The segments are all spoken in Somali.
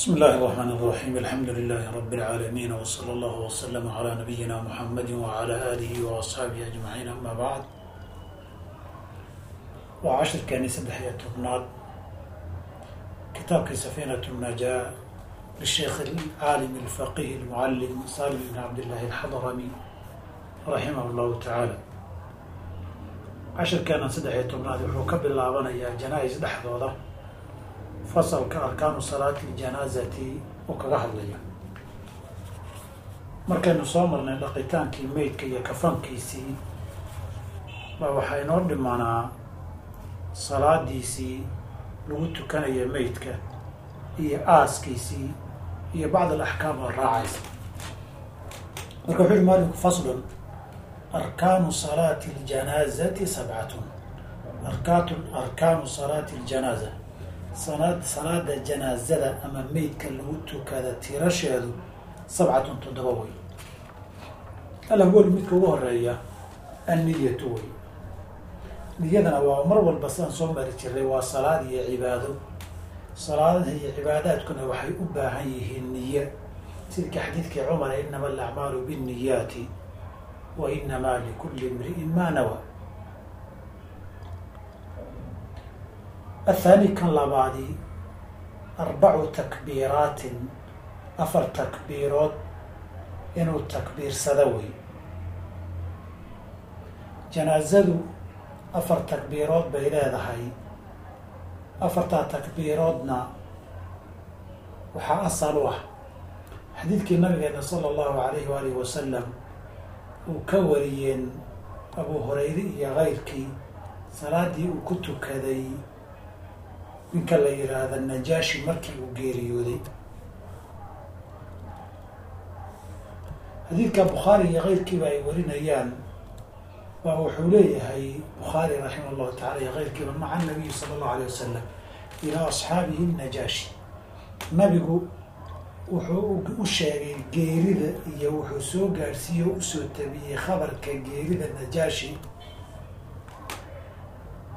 بسم الله الرحمن الرحيم الحمد لله رب العالمين وصلى الله وسلم على نبينا محمد وعلى آله وأصحابه أجمعين أما بعد وعشر كان سدحية تبناد كتاب سفينة النجاة للشيخ العالم الفقيه المعلم سالم بن عبد الله الحضرمي رحمه الله تعالى cashir keenan saddex iyo tobnaad wuxuu ka bilaabanayaa janaa-is dhexdooda fasalka arkaanu salaati ljanaazati uu kaga hadlaya markaynu soo marnay dhaqitaankii meydka iyo kafankiisii baa waxaa inoo dhimanaa salaadiisii lagu tukanaya meydka iyo aaskiisii iyo bacd al axkaam oo raacaysa. Marka wuxu uhi maalinku faslun arkaanu salaati اljanaazati sabcatun. Arkaatu arkaanu salaati اljanaaza sanad salaada janaazada ama meydka lagu tukada tirasheedu sabcatun toddoba wey alawal midka ugu horreeya anniyatu wey niyadana waa mar walba sidaan soo mari jiray waa salaad iyo cibaado. Salaadaha iyo cibaadaadkuna waxay u baahan yihiin niye sidka xadiidkii cumar inama alacmaalu binniyaati wa inamaa likulli imri'in maa nawa athaani kan labaadi arbacu takbiiraatin afar takbiirood inuu takbiirsado wey janaazadu afar takbiirood bay leedahay afartaa takbiiroodna waxaa asal u ah xadiidkii nabigeena sala allahu alayhi waalihi wasalam uu ka wariyeen abu hurayre iyo kayrkii salaadii uu ku tukaday ninka la yidhaahda najaashi markii uu geeriyooday. Xadiidka bukhaari iyo kayrkiiba ay warinayaan baa wuxuu leeyahay bukhaari raximah llahu tacala iyo kayrkiiba maca nabiyi sala allahu alay wasalam ilaa asxaabihi najaashi. Nabigu wuxuu u sheegay geerida iyo wuxuu soo gaadhsiiye o u soo tabiyey khabarka geerida najaashi.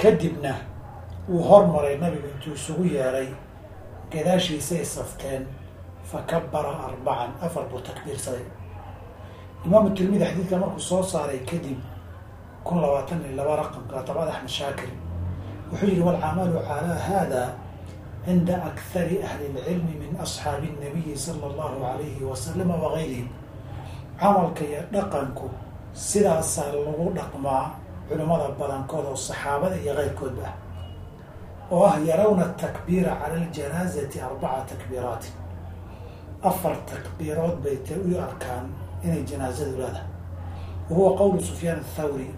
Kadibna wuu hormaray nabigu intuu isugu yeeray gadaashiisay safteen fa kabara arbacan afar buu takbiirsaday imaamu tirmidi xadiidka markuu soo saaray kadib kun labaatan iyo laba raqamka tabad axmed shaakir wuxuu yihi walcamalu calaa hada cinda akhari ahli lcilmi min asxaabi nabiyi sala allahu alayhi wasalama wagayrihim camalka iyo dhaqanku sidaasaa lagu dhaqmaa culimmada badankood oo saxaabada iyo keyrkoodba ah oo ah yarawna takbiira cala aljanaazati arbaca takbiiraati afar takbiirood bay ta u arkaan inay janaazadu leedahay. Wa qowlu sufyaan athawri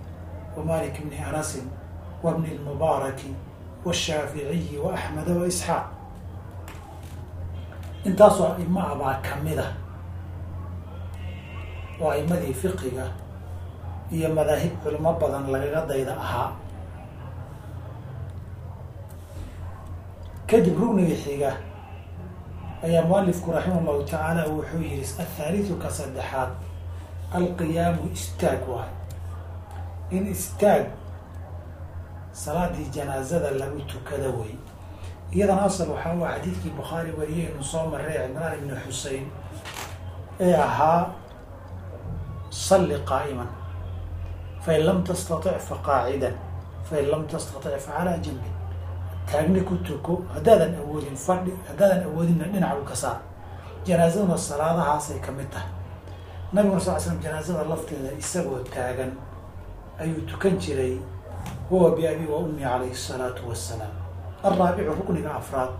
wa malik bni anasin wa bni lmubaaraki washaaficiyi wa axmeda wa isxaaq. Intaasoo aima a baa ka mid a oo aimadii fiqiga iyo madaahib culimo badan lagaga dayda ahaa kadib rugniga xiga ayaa mualifku raximah llahu tacaala wuxuu yihi athaalitu ka saddexaad alqiyaamu istaag waay in istaag salaadii janaazada lagu tukada wey. Iyadana asal waxaa u xadiidkii bukhaari wariyeynu soo maray cimraan ibni xusein ee ahaa salli qaa'iman fain lam tastatic fa qaacidan fain lam tastatic fa calaa janbin taagni ku tuko haddaadan awoodin fadhi haddaadan awoodinna dhinac u ka saar. Janaazaduna salaadahaasay ka mid tahay. Nabiguna sal l slam janaazada lafteeda isagoo taagan ayuu tukan jiray huwa biabi wa ummi calayhi asalaatu wassalaam alraabicu rukniga afraad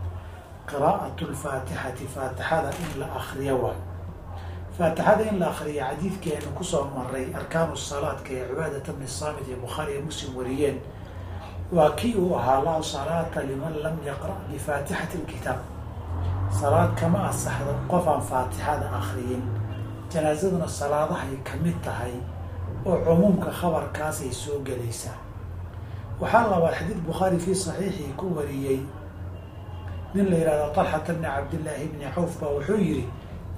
qiraa'atu lfaatixati faatixada in la akriyo waayo. Faatixada in la akriyo xadiidkii aynu ku soo maray arkaanu salaadka ee cibaadata bni saamit iyo bukhaari iyo muslim wariyeen waa kii uu ahaa laa salaata liman lam yaqra' bifaatixati lkitaab salaad kama asaxdo qof aan faatixada akriyin janaazaduna salaadahay ka mid tahay oo cumuumka khabarkaasay soo gelaysaa. Waxaa labaad xadiid bukhaari fii saxiixii ku wariyey. Nin la yihahdo talxata bni cabdillaahi bni cawf baa wuxuu yihi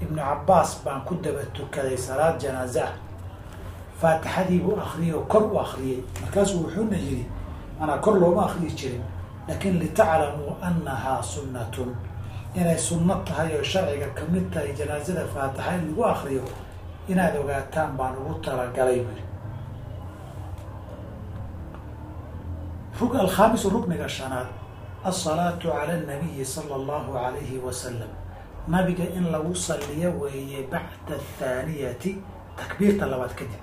ibnu cabbaas baan ku daba tukaday salaad janaaze ah. Faatixadii buu akriyey oo kor u akriyey markaasuu wuxuuna yihi manaa kor looma akriyi jirin laakin litaclamuu anahaa sunnatun. Inay sunno tahay oo sharciga ka mid tahay janaasada faatixa in lagu akriyo inaad ogaataan baan ugu talagalay. Buli rug alkhaamisu rukniga shanaad alsalaatu cala anabiyi sala allahu alayhi wasalam nabiga in lagu saliyo weeye bacda athaaniyati takbiirta labaad kadib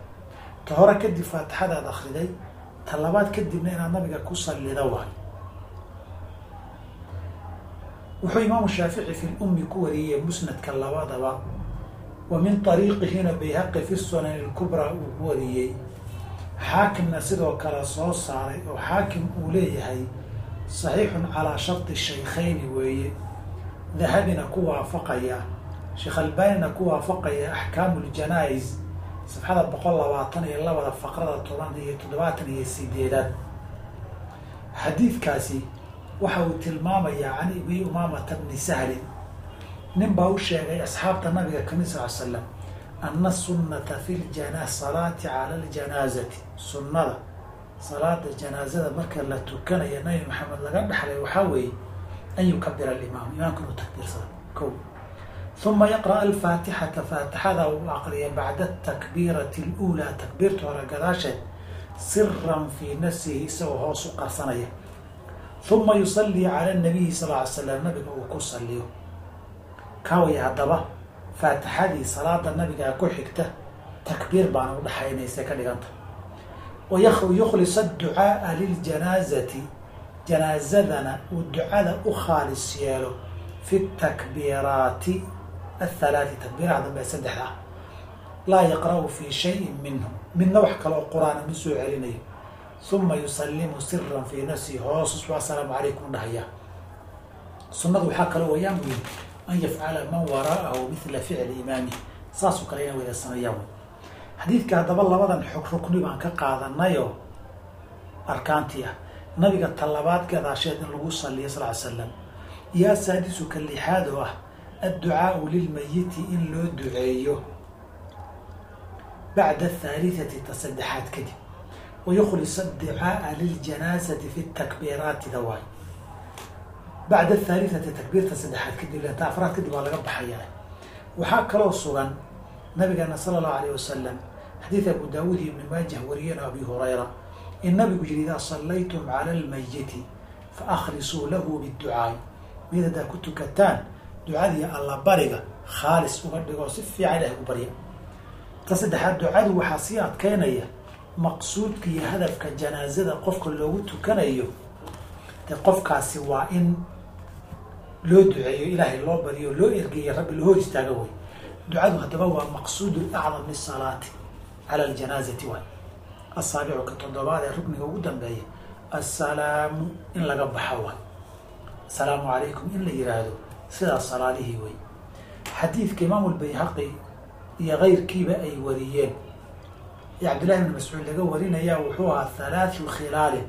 ta hore kadib faatixadaad akriday ta labaad kadibna inaad nabiga ku sallida waay. Wuxuu imaamu shaafici fi lummi ku wariyey musnadka labadaba. Wa min ariiqihina bayhaqi fi sunani lkubraa uu ku wariyey xaakimna sidoo kale soo saaray oo xaakim uu leeyahay saxiixun calaa sharti shaykhayni weeye. Dahabina ku waafaqaya sheekh albaanina ku waafaqaya axkaamu ljanaa-is safxada boqol labaatan iyo labada faqrada toban iyo toddobaatan iyo sideedaad. Xadiidkaasi waxa uu tilmaamayaa can abi umaamata bni sahlin nin baa u sheegay asxaabta nabiga ka mid sal l slam ana sunnata fi salaati cala ljanaazati. Sunnada salaada janaazada marka la tukanayo nabi maxamed laga dhexlay waxaa weeye an yukabira alimaam imaamka inuu takbiirsada ko uma yaqra'a alfaatixata faatixada uu aqriya bacda atakbiirati aluulaa takbiirta hore gadaasheed siran fii nafsihi isagoo hoos u qarsanaya uma yusallii cala nabiyi sal ly slam nabiga uu ku saliyo kaaway haddaba faatixadii salaada nabigaa ku xigta takbiir baana udhaxaynaysa ka dhiganta wayukhlis adducaaa liljanaazati janaazadana uu ducada u khaalis yeelo fi takbiiraati athalaati takbiiraha dambe saddexda ah laa yaqra'u fi shayin minhu midna wax kale oo qur'aana ma soo celinayo uma yusallimu siran fii nafsihi hoosus asalaamu calaykum dhahaya sunnadu waxaa kaloo wayaan weyn an yafcala man waraa'ahu mila ficli imaamih saasoo kale ina wada sameeyaan xadiidka haddaba labadan xog rukni baan ka qaadanayoo arkaantii ah nabiga talabaad gadaasheed in lagu saliyo sal ly slam iyo asaadisu lixaad oo ah adducaau lilmayiti in loo duceeyo bacda athaalitati ta saddexaad kadib wayukhlis adducaaa liljanaasati fi takbiiraati dawaay bacda athaalitati takbiirta saddexaad kadib leta afraad kadib waa laga baxaya waxaa kaloo sugan nabigeena sala allahu alayh wasalam xadiid abu daawuud iyo ibni maajah wariyeen abi hurayra in nabigu yihi idaa sallaytum cala almayiti fa akhlisuu lahu biducaai mid haddaad ku tukataan ducadii allabariga khaalis uga dhigoo si fiican ilahay u barya ta saddexaad ducadu waxaa sii adkeynaya maqsuudka iyo hadafka janaazada qofka loogu tukanayo. Dee qofkaasi waa in loo duceeyo ilaahay loo bariyo loo ergeeyo rabbi loo hor istaaga way. Ducadu haddaba waa maqsuud acdam lisalaati cala aljanaazati waay. Asaabicu ka toddobaad ee rukniga ugu dambeeya assalaamu in laga baxo waay. Asalaamu calaykum in la yihaahdo sidaas salaalihii wey xadiidka imaamu lbayhaqi iyo keyrkiiba ay wariyeen. Ee cabdillahi bn mascuud laga warinayaa wuxuu ahaa halaathu khilaalin.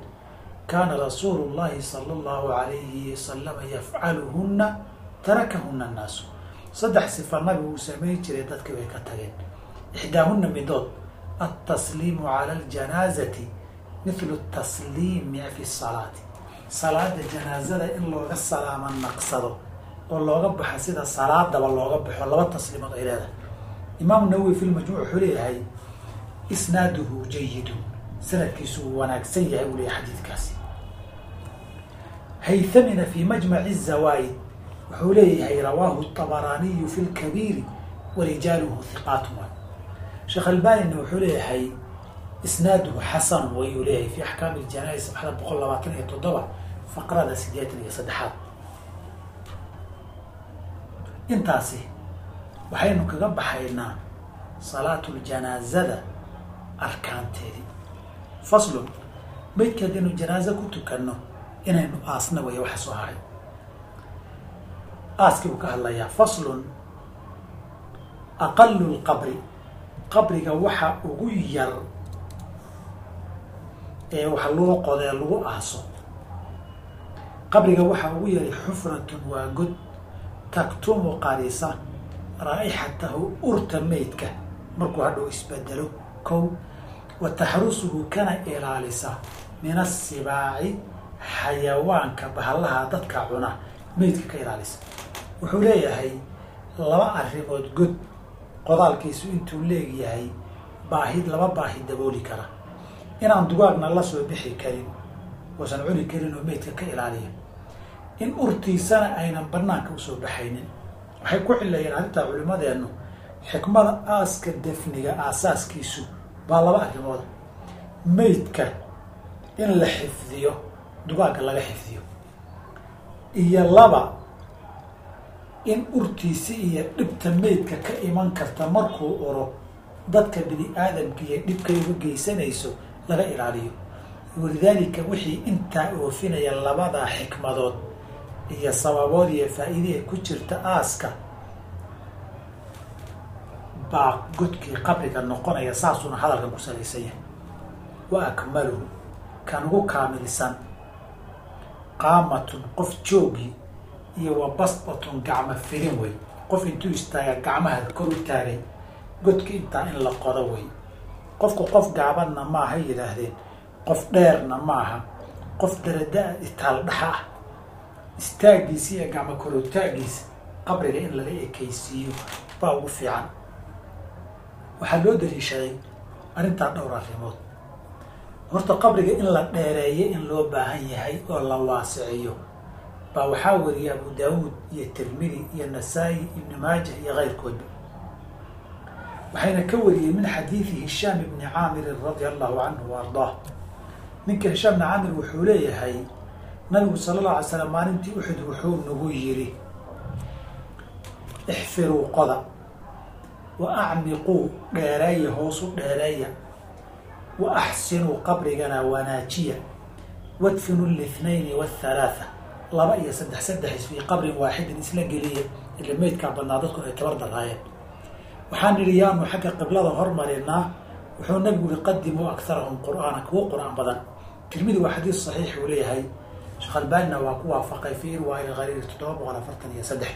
Kaana rasuulu llahi sala allahu alayhi wasalama yafcaluhuna tarakahuna annaasu. Saddex sifa nabigu uu samayn jiray dadkii bay ka tageen. Ixdaahuna midood. Altasliimu cala aljanaazati mithlu tasliimi fi salaati. Salaada janaazada in looga salaamo naqsado oo looga baxo sida salaadaba looga baxo laba tasliimood ay leedahay. Imaamu nawowi fi lmajmuuc wuxuu leeyahay isnaaduhu jayidun sanadkiisu wanaagsan yahay uu leeyahay xadiidkaasi. Haythamina fi majmaci zawaid wuxuu leeyahay rawaahu طabaraaniyu fi lkabiiri warijaaluhu hiqaatu sheekh albanina wuxuu leeyahay isnaaduhu xasan wayuu leeyahay fi axkaami ljanaais saxda boqol labaatan iyo toddoba faqrada sideetan iyo saddexaad intaasi waxaynu kaga baxaynaa salaatu ljanaazada arkaanteedii faslun maydka haddaynu janaazo ku tukanno inaynu aasna weya waxa soo haray. Aaskii buu ka hadlayaa faslun aqalu lqabri qabriga waxa ugu yar ee wax loo qodee lagu aaso. Qabriga waxaa ugu yaray xufratun waa god taktumu qarisa raa'ixatahu urta meydka. Markuu hadhow isbedelo kow wa taxrusuhu kana ilaalisa min asibaaci xayawaanka bahallaha dadka cuna meydka ka ilaalisa. Wuxuu leeyahay laba arrimood god qodaalkiisu intuu leegyahay baahi laba baahi dabooli kara. Inaan dugaagna la soo bixi karin oosan cuni karin oo meydka ka ilaaliya in urtiisana aynan banaanka u soo baxaynin. Waxay ku cilayeen arrintaa culimadeennu xikmada aaska defniga aasaaskiisu baa laba arrimooda meydka in la xifdiyo dugaagga laga xifdiyo. Iyo laba in urtiisi iyo dhibta meydka ka iman karta markuu uro dadka bini aadamka iyo dhibkay uga geysanayso laga ilaaliyo. Walidaalika wixii intaa oofinaya labadaa xikmadood iyo sababood iyo faa'iidihii ku jirta aaska baa godkii qabriga noqonaya saasuuna hadalkan ku salaysan yahay wa akmaluhu kan ugu kaamilsan qaamatun qof joogi iyo wa basbatun gacmo filin wey. Qof intuu istaaga gacmaha kor u taagay godki intaa in la qodo wey. Qofku qof gaabanna maaha yidhaahdeen qof dheerna maaha qof daradaa itaal dhaxa ah istaagiisa iyo gacmo korotaagiisa qabriga in lala ekaysiiyo baa ugu fiican. Waxaa loo daliishaday arrintaa dhowr arrimood. Horta qabriga in la dheereeyo in loo baahan yahay oo la waasiciyo baa waxaa wariyay abu daawuud iyo tirmidi iyo nasaa-i ibni maaja iyo keyrkoodba waxayna ka wariyeen min xadiidi hishaam ibni caamirin radia allahu canhu wa ardaah. Ninka hishaam ibni caamir wuxuu leeyahay nabigu sala allahu alay slam maalintii uxud wuxuu nagu yidhi ixfiruu qoda wa acmiquu dheereeya hoosu dheereeya wa axsinuu qabrigana wanaajiya wadfinu lithnayni wathalaatha. Laba iyo saddex saddex fii qabrin waaxidin isla geliya ila meydkaa badnaa dadku ay tabar daraayeen waxaan nidhi yaanu xagga qiblada hormarinaa. Wuxuu nabigu yihi qadimuu akharahum qur'aana kuwo qur'aan badan. Tirmidi waa xadiis saxiix uu leeyahay sheekh albaanina waa ku waafaqay fii irwaa ilkhariir toddoba boqol afartan iyo saddex.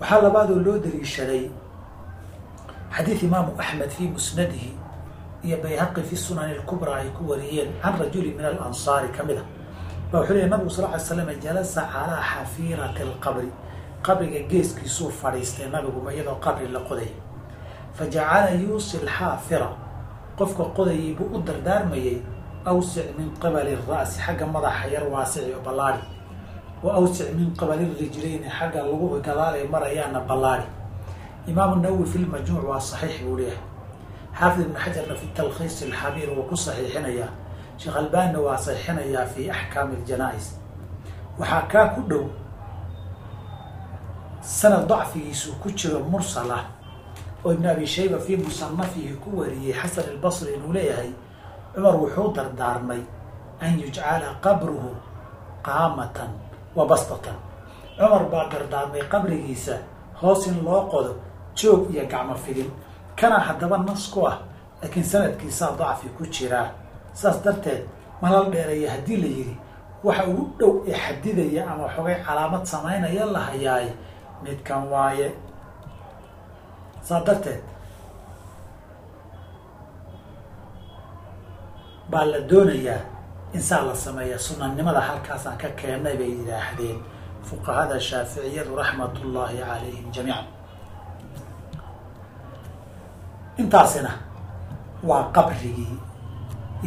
Waxaa labaadoo loo daliishaday xadiid imaamu axmed fii musnadihi iyo bayhaqi fi sunani lkubraa ay ku wariyeen can rajuli min alansaari ka mid a. Ba wuxuu leeyahy nabigu sal ly slam jalasa calaa xafiirati alqabri qabriga geeskiisuu fadhiistay nabiguma iyadoo qabri la qoday. Fa jacala yuusi lxaafira qofka qodayay buu u dardaarmayay awsic min qibali ra'si xagga madaxa yar waasici oo ballaari. Wa awsic min qibali rijlayni xagga laguhu gadaalay marayaana ballaari. Imaamu nawowi fi lmajmuuc waa saxiix buu leeyahay. Xaafid ibn xajarna fi talkhiis alxabiir wuu ku saxiixinayaa. Sheekh albaanina waa saxiixinayaa fi axkaami aljanaa-is. Waxaa kaa ku dhow sanad dacfigiisu ku jiro mursal ah oo ibn abi shayba fii musanafihi ku wariyey xasan albasri inuu leeyahay cumar wuxuu dardaarmay an yujcala qabruhu qaamatan wa bastatan. Cumar baa dardaarmay qabrigiisa hoos in loo qodo joog iyo gacmo fidin. Kana haddaba nas ku ah laakiin sanadkiisaa dacfi ku jiraa saas darteed malal dheereeya haddii la yidhi waxa ugu dhow ee xadidaya ama xogay calaamad samaynaya la hayaay midkan waaye. Saas darteed baa la doonayaa in saa la sameeya sunannimada halkaasaan ka keennay bay yidhaahdeen. Fuqahada shaaficiyadu raxmat ullaahi calayhim jamiican. Intaasina waa qabrigii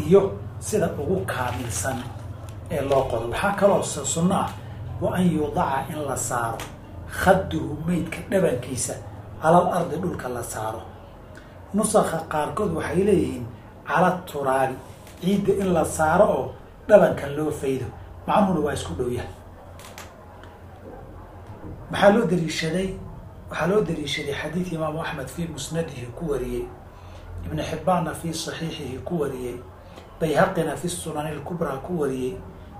iyo sida ugu kaamilsan ee loo qodo. Waxaa kaloo sunno ah wa an yudaca in la saaro. Khaduhu meydka dhabankiisa calal ardi dhulka la saaro. Nusakha qaarkood waxay leeyihiin cala turaabi ciidda in la saaro oo dhabanka loo faydo. Macnuhuna waa isku dhow maxaa loo daliishaday waxaa loo daliishaday xadiid imaamu axmed fii musnadihi ku wariyey. Ibn xibbaanna fii saxiixihi ku wariyey. Bayhaqina fi sunani lkubraa ku wariyey.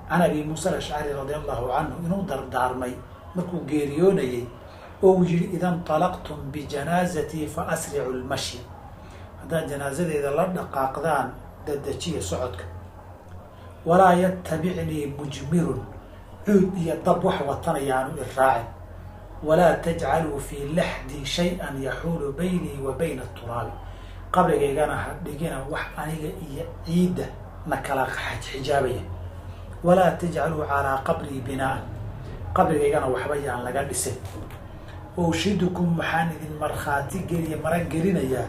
Can abi muusa alashcari radia allahu canhu inuu dardaarmay markuu geeriyoonayey oo uu yihi ida ntalaqtum bijanaazatii fa asricu lmashyi haddaad janaasadeeda la dhaqaaqdaan dadajiya socodka. Walaa yatabicnii mujmirun cuud iyo dab wax watanayaanu iraacin walaa tajcaluu fii laxdii shay-an yaxuulu baynii wa bayna turaabi qabrigaygana ha dhigina wax aniga iyo ciidda na kala xijaabaya. Walaa tajcaluu calaa qabrii binaan qabrigaygana waxba yaan laga dhisin. Unshidukum waxaan idin markhaati geliya maran gelinayaa.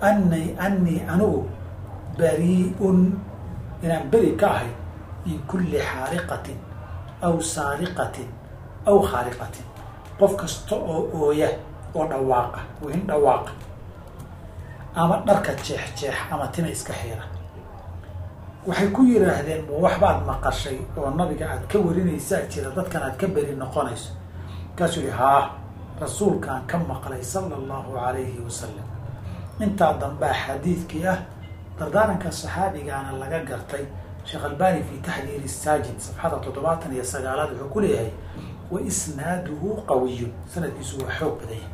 Ani anii anigu bari-un inaan beri ka ahay min kulli xaariqatin aw saariqatin aw khaariqatin. Qof kasta oo ooya oo dhawaaqa wihin dhawaaqa ama dharka jeex jeex ama tina iska xiira waxay ku yidhaahdeen waxbaad maqashay oo nabiga aad ka warinaysaa jira dadkan aad ka beri noqonayso. Markaasuu yihi haa rasuulkaan ka maqlay sala allahu calayhi wasalam intaa dambea xadiidkii ah dardaaranka saxaabigaana laga gartay sheekh albani fi taxdiiri saajid safxada toddobaatan iyo sagaalaad wuxuu ku leeyahay wa isnaaduhu qawiyun sanadkiisu waa xoog badanya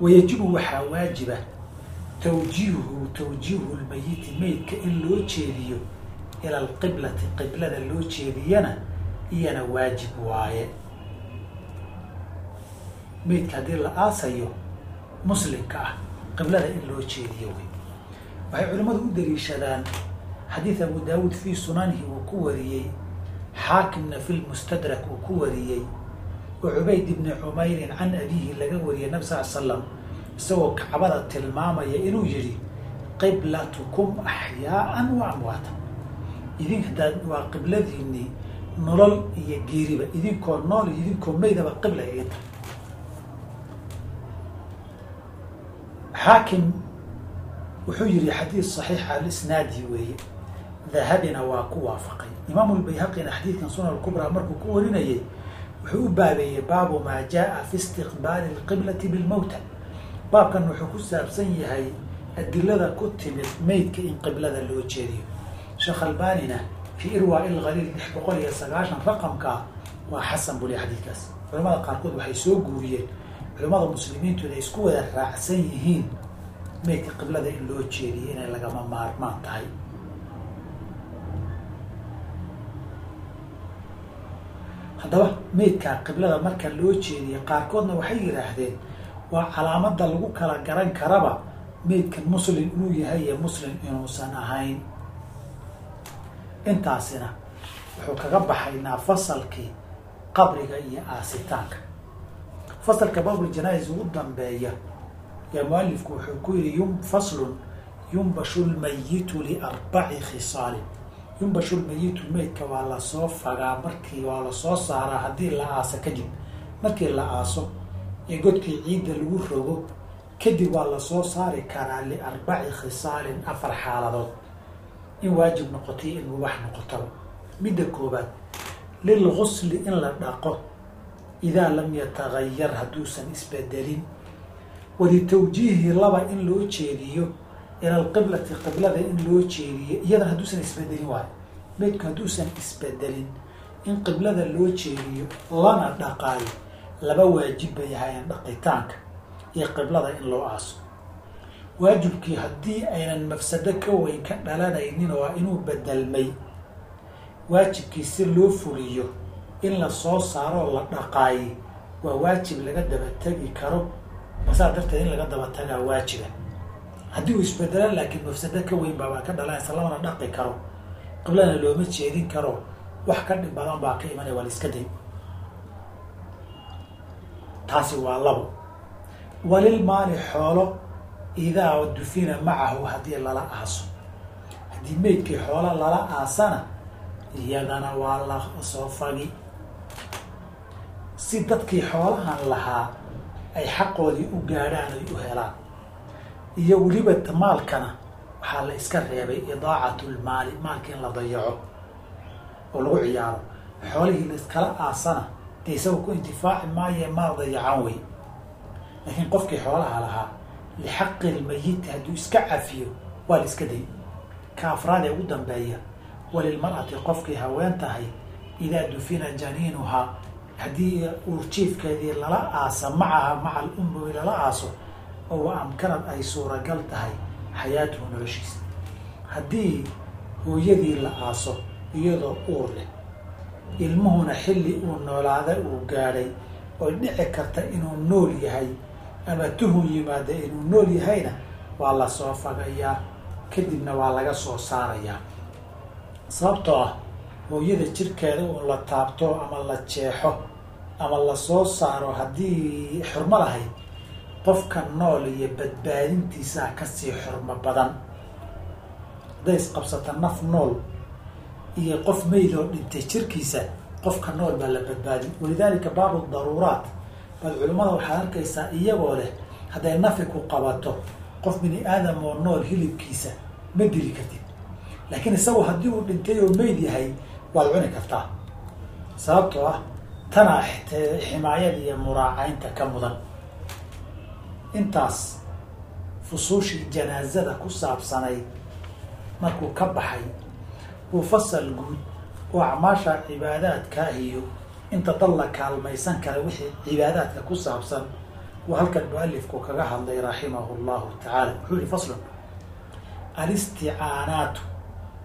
wayajibu waxaa waajiba tawjiihuhu tawjiihu lmayiti meydka in loo jeediyo ila alqiblati qiblada loo jeediyana iyana waajib waaye. Meydka haddii la aasayo muslimka ah qiblada in loo jeediyo wey waxay culimmadu u daliishadaan xadiid abu daawuud fii sunanihi uu ku wariyey xaakimna fi lmustadrak uu ku wariyey oo cubayd ibni cumayrin can abiihi laga wariyay nabi sal l slam isagoo kacbada tilmaamaya inuu yidhi qiblatukum axyaaan wa amwaatan. Idink hadaad waa qibladiinii nolol iyo geeriba idinkoo nool iyo idinkoo meydaba qibla idin tahay xaakim wuxuu yihi xadiid saxiix alisnaadi weeye. Dahabina waa ku waafaqay. Imaamu lbayhaqina xadiidkan sunan kubraa markuu ku warinayay wuxuu u baabeeyey baabu maa jaa fi istiqbaali lqiblati bilmowta baabkan wuxuu ku saabsan yahay adilada ku timid meydka in qiblada loo jeediyo. Sheekh albanina fii irwaa ilkhaliil lix boqol iyo sagaashan raqamkaa waa xasan buli xadiidkaas. Culamada qaarkood waxay soo guuriyeen culamada muslimiintu inay isku wada raacsan yihiin meydka qiblada in loo jeediyo inay lagama maarmaan tahay. Haddaba meydkaa qiblada marka loo jeediya qaarkoodna waxay yidhaahdeen waa calaamada lagu kala garan karaba meydkan muslim inuu yahay iyo muslim inuusan ahayn. Intaasina wuxuu kaga baxaynaa fasalkii qabriga iyo aasitaanka fasalka babl janais ugu dambeeya yaa mualifku wuxuu ku yihi yum faslun yumbashu lmayitu liarbaci khisaalin. Yumbashu lmayitu meydka waa la soo fagaa markii waa la soo saaraa haddii la aaso kadib. Markii la aaso ee godkii ciidda lagu rogo kadib waa la soo saari karaa liarbaci khisaalin afar xaaladood. In waajib noqoto iyo in mubax noqotaba midda koobaad lilgusli in la dhaqo idaa lam yatagayar hadduusan isbedelin walitawjiihi laba in loo jeediyo ila alqiblati qiblada in loo jeediyo iyadana hadduusan isbedelin waayo meydku hadduusan isbedelin in qiblada loo jeediyo lana dhaqaayo laba waajib bay ahaayeen dhaqitaanka iyo qiblada in loo aaso waajibkii haddii aynan mafsado ka weyn ka dhalanaynin oo inuu bedelmay waajibkii si loo fuliyo in la soo saaroo la dhaqaaye waa waajib laga daba tegi karo. Masaa darteed in laga daba tagaa waajiba haddii uu isbedelo laakiin mafsado ka weyn baabaa ka dhalanaysa lamana dhaqi karo. Qiblana looma jeedin karo. Wax ka dhib badan baa ka imanaya waa la iska day. Taasi waa labo. Walil maali xoolo idaa dufina macahu haddii lala aaso. Haddii meydkii xoolo lala aasana iyadana waa la soo fagi si dadkii xoolahan lahaa ay xaqoodii u gaadhaan ay u helaan. Iyo weliba maalkana waxaa la iska reebay idaacatu lmaali maalka in la dayaco oo lagu ciyaaro. Xoolihii la iskala aasana dee isaga ku intifaaci maaye maal dayacan wey. Laakiin qofkii xoolaha lahaa lixaqi lmayiti hadduu iska cafiyo waa la iska day ka afraad ee ugu dambeeya walilmar'ati qofkii haween tahay idaa dufina janiinuhaa haddii uurjiifkeedii lala aasa macaha maca alummi lala aaso oo amkanad ay suuragal tahay xayaatuhu noloshiisa. Haddii hooyadii la aaso iyadoo uur leh ilmuhuna xilli uu noolaada uu gaadhay oy dhici karta inuu nool yahay ama tuhun yimaada inuu nool yahayna waa la soo fagayaa kadibna waa laga soo saarayaa. Sababtoo ah hooyada jirkeeda uun la taabto ama la jeexo ama la soo saaro haddii xurmo lahayd qofka nool iyo badbaadintiisaa ka sii xurmo badan. Hadday isqabsata naf nool iyo qof meyd oo dhintay jirkiisa qofka nool baa la badbaadin. Walidaalika baabu daruuraat baad culimmada waxaad arkaysaa iyagoo leh hadday nafi ku qabato qof bini aadam oo nool hilibkiisa ma dili kartid. Laakiin isagu haddii uu dhintay oo meyd yahay waad cuni kartaa. Sababtoo ah tanaa ximaayada iyo muraacaynta ka mudan. Intaas fusuushii janaazada ku saabsanayd markuu ka baxay uu fasal guud oo acmaasha cibaadaadka iyo inta dad la kaalmaysan kara wixii cibaadaadka ku saabsan uu halkan mualifku kaga hadlay raximahu llahu tacaala. Wuxuu yihi faslun alisticaanaatu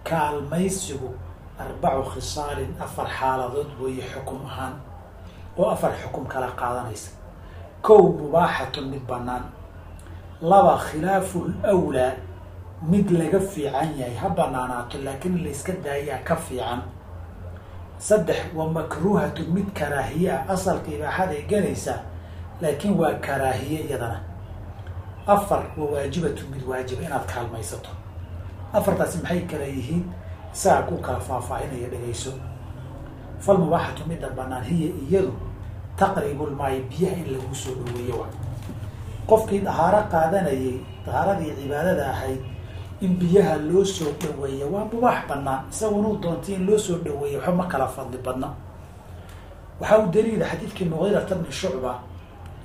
kaalmaysigu arbacu khisaalin afar xaaladood weeye xukum ahaan oo afar xukum kala qaadanaysa. Kow mubaaxatun mid bannaan. Laba khilaafu lwlaa mid laga fiican yahay ha banaanaato laakiin layska daayaa ka fiican. Saddex waa makruuhatun mid karaahiye ah asalka ibaaxaday gelaysaa laakiin waa karaahiye iyadana. Afar waa waajibatun mid waajiba inaad kaalmaysato. Afartaasi maxay kala yihiin? Isagaa ku kala faahfaahinaya dhegayso fal mubaaxatu midda banaan hiya iyadu taqribulmaayo biyaha in lagu soo dhaweeyo wa. Qofkii dahaaro qaadanayay dahaaradii cibaadada ahayd in biyaha loo soo dhaweeya waa mubaax banaan isagunuu doontay in loo soo dhaweeya waxba ma kala fadli badna. Waxaa u daliila xadiidkii mugiirata bni shucba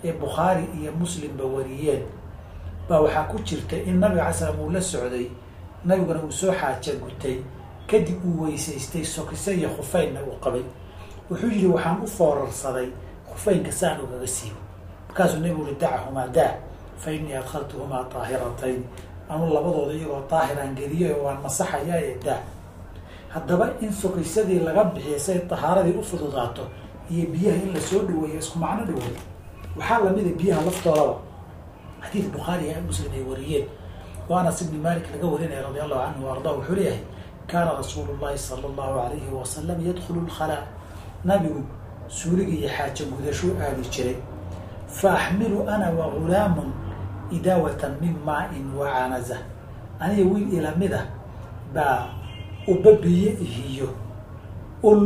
ee bukhaari iyo muslimba wariyeen baa waxaa ku jirta in nabiga alay slam uu la socday nabiguna uu soo xaaja gutay kadib uu weysaystay sokise iyo khufeynna uu qabay. Wuxuu yihi waxaan u foorarsaday khufeynka saan ugaga siibo markaasuu nabigu uri dachahumaa daa fa innii adkhaltuhumaa daahiratayn anu labadooda iyagoo daahiraan geliyay oo waan masaxayaa ee daa haddaba in sokaysadii laga bixiya say tahaaradii u fududaato iyo biyaha in la soo dhaweeyo isku macno dhaweey waxaa lamida biyaha laftoodaba xadiid bukhaari iyo muslim ay wariyeen oo anas ibni malik laga warinaya radi allahu canhu arda wuxuu leeyahay kaana rasuulu llahi sala allahu alayhi wasalam yadkhulu lkhalaa nabigu suuliga iyo xaaja gudashuu aadi jiray. Fa axmilu ana wa gulaamun idaawatan min maa-in wa canaza. Aniga wiil ilamid ah baa uba biyo ihiyo ul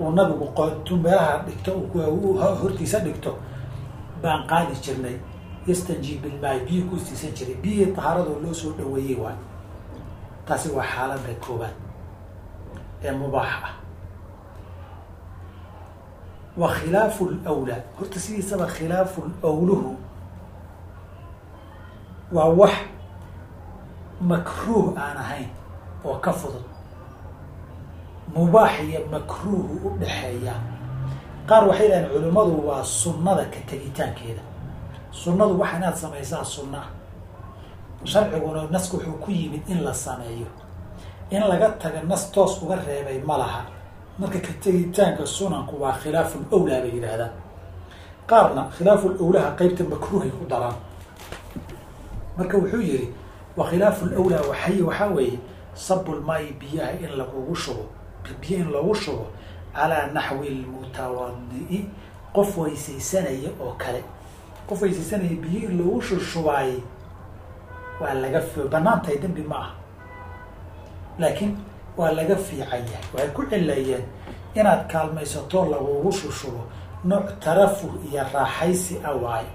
uu nabigu qotu meelaha dhigto hortiisa dhigto baan qaadi jirnay. Yastanji bilmaay biyo ku siisan jiray. Biyihii tahaaradoo loo soo dhaweeyey waay. Taasi waa xaalada koobaad ee mubaax ah wa khilaafu lwlaa horta sidiisaba khilaafu lwluhu waa wax makruuh aan ahayn oo ka fudud mubaax iyo makruuhu u dhexeeya qaar waxay dhahaen culimmadu waa sunnada ka tegitaankeeda sunnadu waxa inaad samaysaa sunna sharciguna naska wuxuu ku yimid in la sameeyo in laga taga nas toos uga reebay ma laha marka ka tegitaanka sunanku waa khilaaful owlaa bay yidhaahdaan qaarna khilaaful owlaha qeybta makruuhay ku daraan marka wuxuu yihi wa khilaafu lwlaa waxay waxaa weeye sabulmaayi biyaha in lagugu shubo biyo in lagu shubo calaa naxwi lmutawadi-i qof weysaysanaya oo kale. Qof weysaysanaya biyo in lagu shushubaayey waa laga banaantahay dembi ma ah laakiin waa laga fiican yahay. Waxay ku cilayeen inaad kaalmaysato lagugu shushubo nooc tarafuh iyo raaxaysi a waayo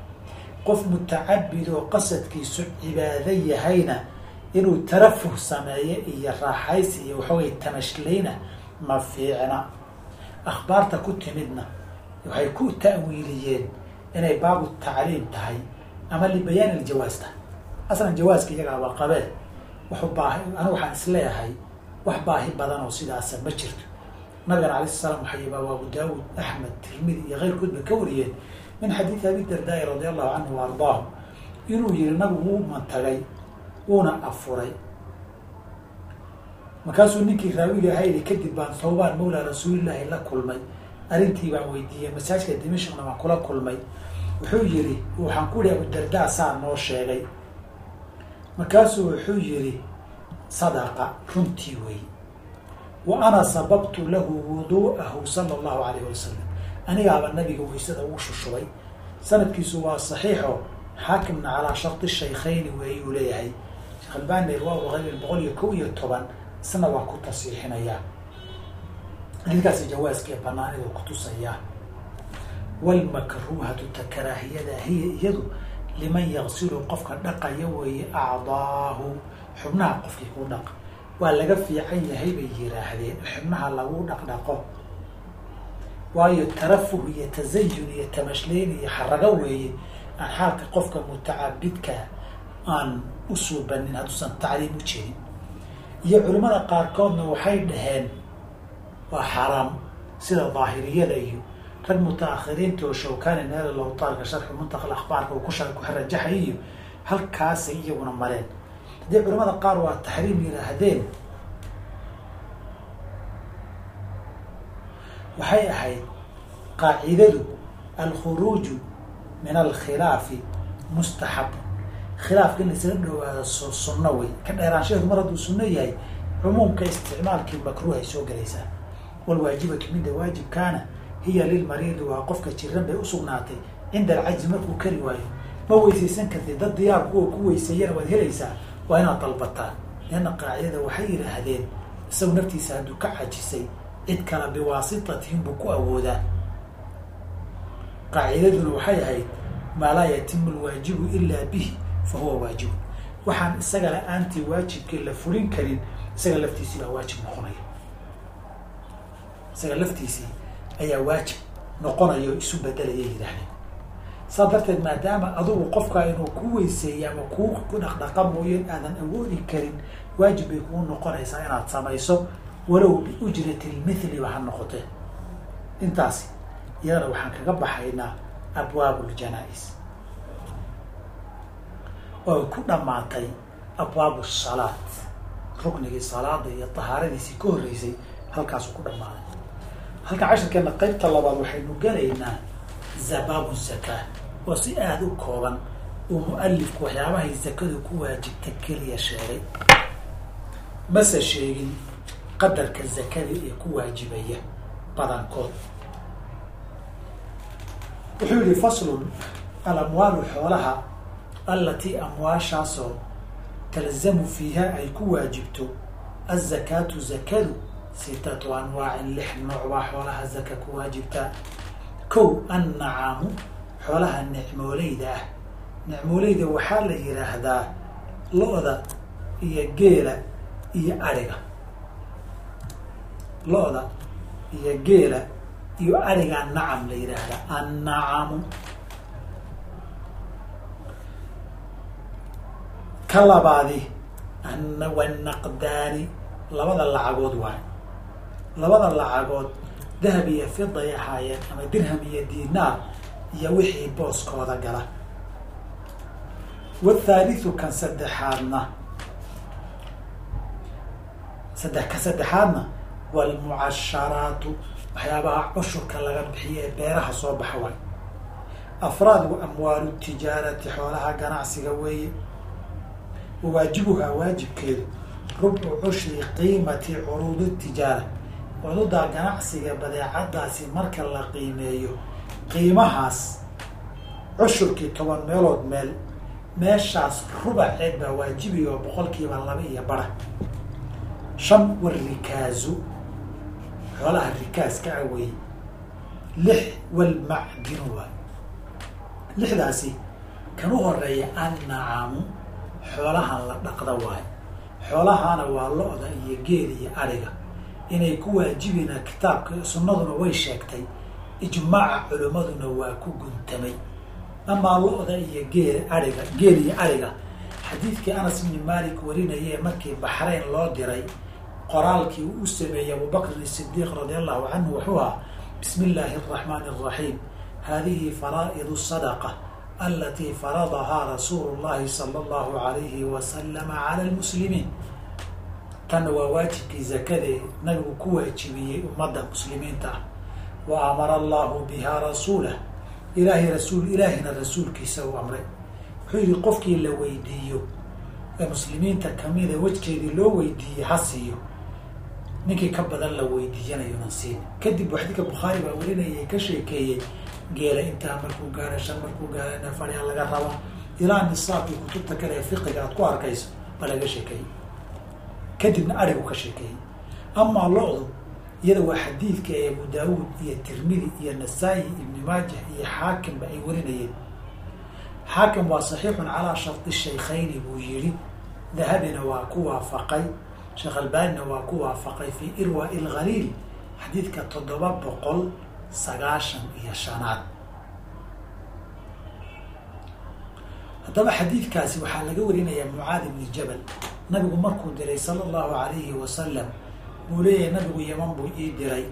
qof mutacabid oo qasadkiisu cibaado yahayna inuu tarafuh sameeyo iyo raaxaysi iyo waxaway tamashlayna ma fiicna. Akhbaarta ku timidna waxay ku ta'wiiliyeen inay baabu tacliim tahay ama libayaan iljawaaz tahay. Aslan jawaaska iyagaaba qabeen waxu baahi anigu waxaan is leeyahay wax baahi badan oo sidaasa ma jirto. Nabigana alay sl slam waxayba abu daawud axmed tirmidi iyo keyrkood bay ka wariyeen min xadiidi abi dardaai radi allahu canhu wa ardaahu inuu yihi nabigu wuu mantagay wuuna afuray. Markaasuu ninkii raawiga hayli kadib baan thawbaan mawlaa rasuulillaahi la kulmay. Arrintii baan weydiiyey masaajka dimashqna baan kula kulmay. Wuxuu yihi waxaan ku yihi abudardaa saa noo sheegay. Markaasuu wuxuu yihi sadaqa runtii wey wa ana sababtu lahu wuduu'ahu sala allahu alayh wasalam anigaaba nabiga waysada ugu shushubay sanadkiisu waa saxiixo xaakimna calaa sharti shaykhayni weeyuu leeyahay sheekh albani irwaa halil boqol iyo kow iyo toban isna waa ku tasiixinayaa xadiidkaasi jawaaskii banaaniduu kutusayaa walmakruuhatu ta karaahiyada hiya iyadu liman yaqsilu qofka dhaqaya weeye acdaahu xubnaha qofkii ku dhaq. Waa laga fiican yahay bay yiraahdeen xubnaha lagu dhaqdhaqo. Waayo tarafuh iyo tasayun iyo tamashleyn iyo xarago weeye aan xaalka qofka mutacabidka aan u suubanin hadduusan tacliim u jeedin iyo culimmada qaarkoodna waxay dhaheen waa xaaraam sida daahiriyada iyo rag mutaakhiriinta oo shawkani neel lowtaarka sharxu muntaqa akhbaarka uu ku ku rajaxay iyo halkaasay iyaguna mareen haddii culamada qaar waa taxriim yidhaahdeen waxay ahayd qaacidadu alkhuruuju min alkhilaafi mustaxab. Khilaafka in laisaga dhawaado sunno wey ka dheeraanshaheedu mar hadduu sunno yahay cumuumka isticmaalkii makruuh ay soo gelaysaa. Walwaajibatu midda waajibkaana hiya lilmariidi waa qofka jiran bay usugnaatay cinda alcajzi markuu kari waayo. Ma weysaysan kartid dad diyaar kuwa ku weyseeyana waad helaysaa waa inaad dalbataa. Leanna qaacidada waxay yidhaahdeen isagu naftiisa hadduu ka cajisay cid kale biwaasitatihim buu ku awoodaa. Qaacidaduna waxay ahayd maa laa yatimu lwaajibu ilaa bihi fa huwa waajibu waxaan isaga la'aantii waajibkii la fulin karin isaga laftiisii baa waajib noqonaya. Isaga laftiisii ayaa waajib noqonaya oo isu bedelaya yidhaahdeen saa darteed maadaama adugu qofkaa inuu ku weyseeyo ama kuu ku dhaqdhaqa mooyeen aadan awoodi karin waajib bay kuu noqonaysaa inaad samayso. Walow biujrati lmithliba ha noqotee intaasi iyadana waxaan kaga baxaynaa abwaab ljanaa-is oo ku dhammaatay abwaabu salaat. Ruknigii salaada iyo tahaaradiisii ka horreysay halkaasuu ku dhammaaday halka cashirkeena qaybta labaad waxaynu gelaynaa zabaabu zakaa oo si aada u kooban uu mu'alifku waxyaabahay zakadu ku waajibta keliya sheegay. Mase sheegin qadarka zakada ee ku waajibaya badankood. Wuxuu yihi faslun alamwaalu xoolaha allatii amwaashaasoo talzamu fiiha ay ku waajibto azakaatu zakadu sitatu anwaacin lix nooc baa xoolaha zaka ku waajibtaa kow annacaamu xoolaha nicmooleyda ah. Nicmooleyda waxaa la yidhaahdaa lo-da iyo geela iyo ariga. Lo-da iyo geela iyo arigaa nacam la yidhaahdaa annacamu ka labaadi wanaqdaani labada lacagood waay labada lacagood dahab iyo fiday ahaayeen ama dirham iyo dinaar iyo wixii booskooda gala. Wathaalithu kan saddexaadna. Saddex ka saddexaadna walmucasharaatu waxyaabaha cushurka laga bixiyo ee beeraha soo baxa waay afraadu amwaalu tijaarati xoolaha ganacsiga weeye. Wawaajibuhaa waajibkeedu rubcu cushri qiimati curuudi tijaara. Cududaa ganacsiga badeecadaasi marka la qiimeeyo qiimahaas cushurkii toban meelood meel meeshaas rubaceed baa waajibiya oo boqolkiiba laba iyo bara. Shan warikaazu xoolaha rikaaska ah wey lix walmacdinu waay lixdaasi kan u horreeya annacaamu xoolahan la dhaqda waayo xoolahana waa lo-da iyo geel iyo ariga. Inay ku waajibina kitaabka sunnaduna way sheegtay ijmaaca culimmaduna waa ku guntamay amaa lo-da iyo geel ariga geel iyo ariga. Xadiidkii anas ibni malik warinayee markii baxrayn loo diray qoraalkii uu u sameeyey abubakrin isidiiq radi allahu canhu wuxuu ahaa bismi illaahi araxmaani araxiim hadihi faraa'idu sadaqa alatii faradahaa rasuulu llahi sala allahu alayhi wasalama cala lmuslimiin tanna waa waajibkii zakadee nabigu ku waajibiyey ummadda muslimiinta. ah wa amara allahu biha rasuulah ilaahay rasuul ilaahina rasuulkiisa uu amray wuxuu yihi qofkii la weydiiyo ee muslimiinta kamida wejkeedii loo weydiiyey ha siiyo ninkii ka badan la weydiiyanayunan siin kadib xadiidka bukhaari baa warinayay ka sheekeeyey geela intaa markuu gaaro shan markuu gaaro neefadhiya laga raba ilaa nisaabkii kutubta kale ee fiqiga aad ku arkayso baa laga sheekeeyey kadibna arigu ka sheekeeyey amaa lo-du iyada waa xadiidka ee abu daawuud iyo tirmidi iyo nasaa-i ibni maajah iyo xaakimba ay warinayeen. Xaakim waa saxiixun calaa shardi shaykhayni buu yidhi dahabina waa ku waafaqay sheekh albaanina waa ku waafaqay fii irwa ilkhaliil xadiidka toddoba boqol sagaashan iyo shanaad. Haddaba xadiidkaasi waxaa laga warinayaa mucaad ibni jabal. Nabigu markuu diray sala allahu alayhi wasalam buu leeyahay nabigu yaman buu ii diray.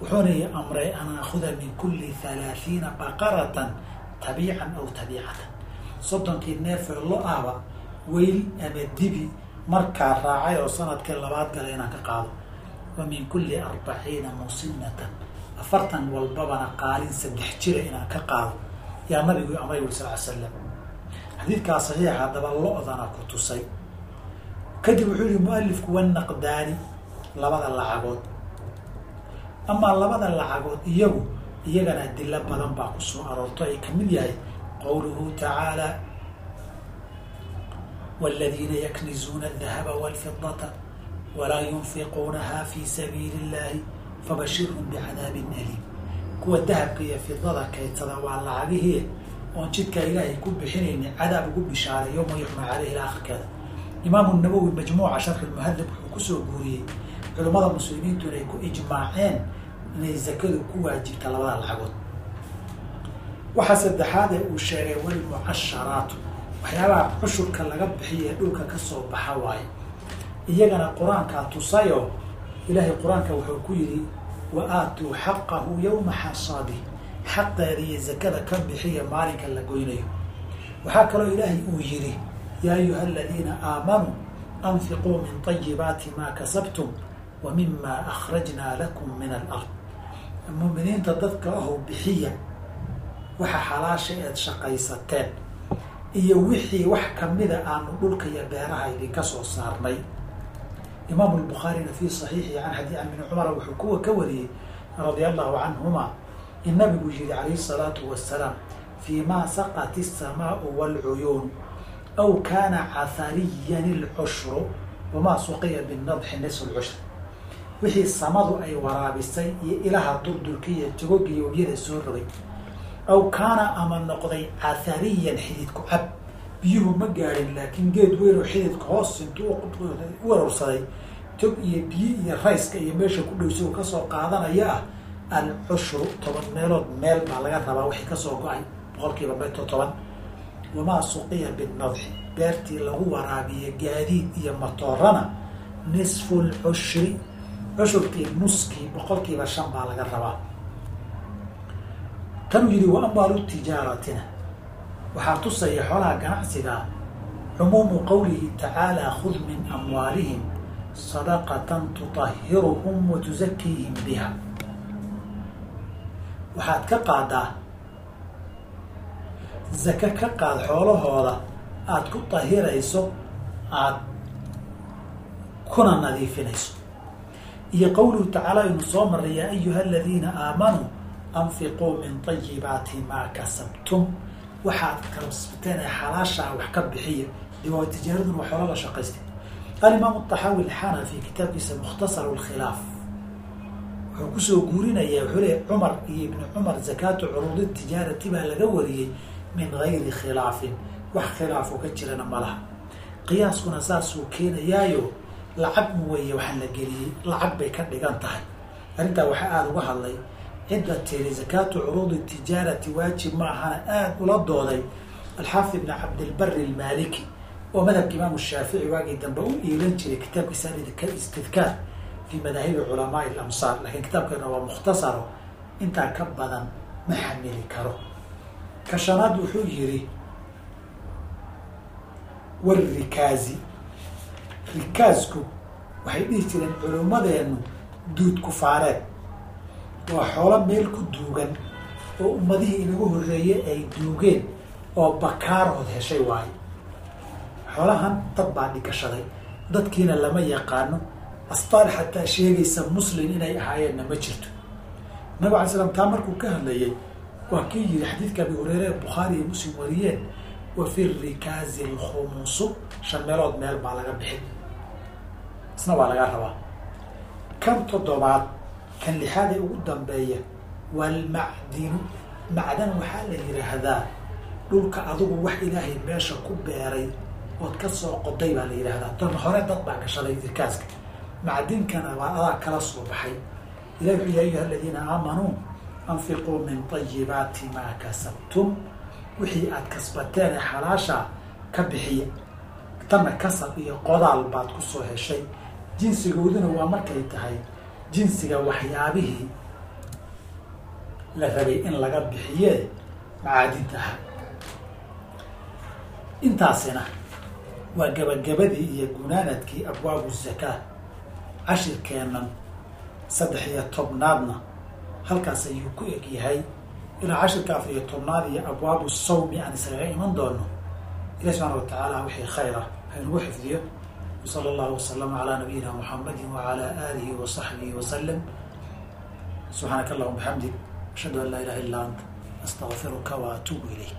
Wuxuuna ii amray an aakuda min kulli halaahiina baqaratan tabiican aw tabiicatan. Soddonkii neefee lo ahba weyl ama dibi markaa raacay oo sannadkii labaad gala inaan ka qaado. Wa min kulli arbaciina musinatan afartan walbabana qaalin saddex jira inaan ka qaado. Yaa nabigu amray uri sal slam xadiidkaa saxiixa haddaba lo-dana ku tusay. Kadib wuxuu yihi mualifku wanaqdaani labada lacagood amaa labada lacagood iyagu iyagana adilo badan baa ku soo aroorto ay kamid yahay qowluhu tacaala wاladiina yaknizuuna الdahaba wاlfidata walaa yunfiquunaha fi sabiili اllahi fabashirhum bicadaabin aliim kuwa dahabka iyo fidada kaydsada waa lacagihii oon jidkaa ilaahay ku bixinayni cadaab ugu bishaaray yowma yuxma caleyh ila akhirkeeda imaamu nawowi majmuuca sharxi lmuhadab wuxuu kusoo guuriyey culimmada muslimiintu inay ku ijmaaceen inay zakadu ku waajibta labada lacagood. Waxaa saddexaad ee uu sheegay walmucasharaatu waxyaabaha cushurka laga bixiye dhulka ka soo baxa waaye. Iyagana qur'aankaa tusayo ilaahay qur'aanka wuxuu ku yidhi wa aatuu xaqahu yowma xasaadih xaqeeda iyo zakada ka bixiya maalinka la goynayo. Waxaa kaloo ilaahay uu yidhi yaa ayuha aladiina aamanuu anfiquu min طayibaati maa kasabtum wa mima akhrajnaa lakum min alard. Muuminiinta dadka ahow bixiya waxa xalaasha eed shaqaysateen iyo wixii wax kamida aanu dhulka iyo beeraha idinka soo saarnay. Imaamu lbukhaarina fii saxiixi can xadii an bni cumara wuxuu kuwa ka wariyey radia allahu canhuma in nabigu yihi calayhi salaatu wasalaam fii ma saqat isamaau waalcuyuun aw kaana cathariyan ilcushru wamaa suqiya binadxi nisfu lcushr wixii samadu ay waraabisay iyo ilaha durdurka iyo togoga iyo webiyada soo rogay aw kaana ama noqday cathariyan xididku cab biyuhu ma gaadhin laakiin geed weyn oo xididka hoos intuu u warorsaday tog iyo biyo iyo rayska iyo meesha ku dhow sigu ka soo qaadanaya ah alcushru toban meelood meel baa laga rabaa wixii ka soo go'ay boqolkiiba meto toban. Wamaa suqiya binadxi beertii lagu waraabiye gaadiid iyo matoorana nisfu lcushri cushurkii nuskii boqolkiiba shan baa laga rabaa. Tanuu yihi wa amaalu tijaaratina waxaa tusaya xoolaha ganacsiga cumuumu qowlihi tacaala khud min amwaalihim sadaqatan tutahiruhum wa tusakiihim biha. Waxaad ka qaadaa zake ka qaad xoolahooda aada ku tahirayso aada kuna nadiifinayso iyo qawluhu tacaala aynu soo maray yaa ayuha aladiina aamanuu anfiquu min ayibaati maa kasabtum. Waxaad kasabteen ee xalaashaa ah wax ka bixiya dee waa tijaaradun la oolaga alimaam alimaamu taxaawi alxanafi kitaabkiisa mukhtasaru lkhilaaf wuxuu ku soo guurinayaa wuxuu leeya cumar iyo ibni cumar zakaatu curuudi tijaarati baa laga wariyey min gayri khilaafin. Wax khilaafo ka jirana malaha qiyaaskuna saasuu keenayaayo lacag muweye waxaa la geliyey. Lacag bay ka dhigan tahay. Arrintaa waxaa aada uga hadlay cidda tiri zakaatu curuudi tijaarati waajib ma ahana aada ula dooday. Alxaafid ibn cabdilbari almaliki oo madhabka imaamu shaafici waagii dambe u iilan jiray kitaabkiisa istidkaar fi madaahibi culamaai alamsaar lakiin kitaabkeena waa mukhtasaro intaa ka badan ma xamili karo. Ka shanaad wuxuu yidhi warikaazi rikaasku waxay dhihi jireen culummadeenu duud kufaareed waa xoolo meel ku duugan oo ummadihii inagu horreeyey ay duugeen oo bakaarood heshay waayo xoolahan dad baa dhigashaday dadkiina lama yaqaano astaan xataa sheegaysa muslim inay ahaayeenna ma jirto. Nabig alay slam taa markuu ka hadlayay waa kii yiri xadiidka abi hureyre bukhaari iyo muslim wariyeen wa fi rikaazi alkhumusu shan meelood meel baa laga bixin isna waa laga rabaa. Kan toddobaad kan lixaad ee ugu dambeeya waalmacdinu macdan waxaa la yidhaahdaa dhulka adigu wax ilaahay meesha ku beeray ood ka soo qoday baa la yidhaahdaa tan hore dad baa gashaday rikaaska macdinkana waa adaa kala soo baxay. Ilahi wuxuu ya ayuha aladiina aamanuu anfiquu min tayibaati maa kasabtum. Wixii aad kasbateen ee xalaasha ka bixiya tanna kasab iyo qodaal baad ku soo heshay jinsigooduna waa markay tahay jinsiga waxyaabihii la rabay in laga bixiye macaadinta aha intaasina waa gabagabadii iyo gunaanadkii abwaabu zakaa cashirkeennan saddex iyo tobnaadna halkaas ayuu ku eg yahay ilaa cashirka afar iyo tobnaad iyo abwaabu sawmi aan isaga iman doono. Ilahi subxaana wa tacaala wixii khayra haynugu xifdiyo wsala allahu wasalama calaa nabiyina muxamadi wacala aalihi wa saxbihi wasalam subxaanaka allahuma bixamdik ashhadu an laa ilaha illa anta astaqfiruka wa ilayk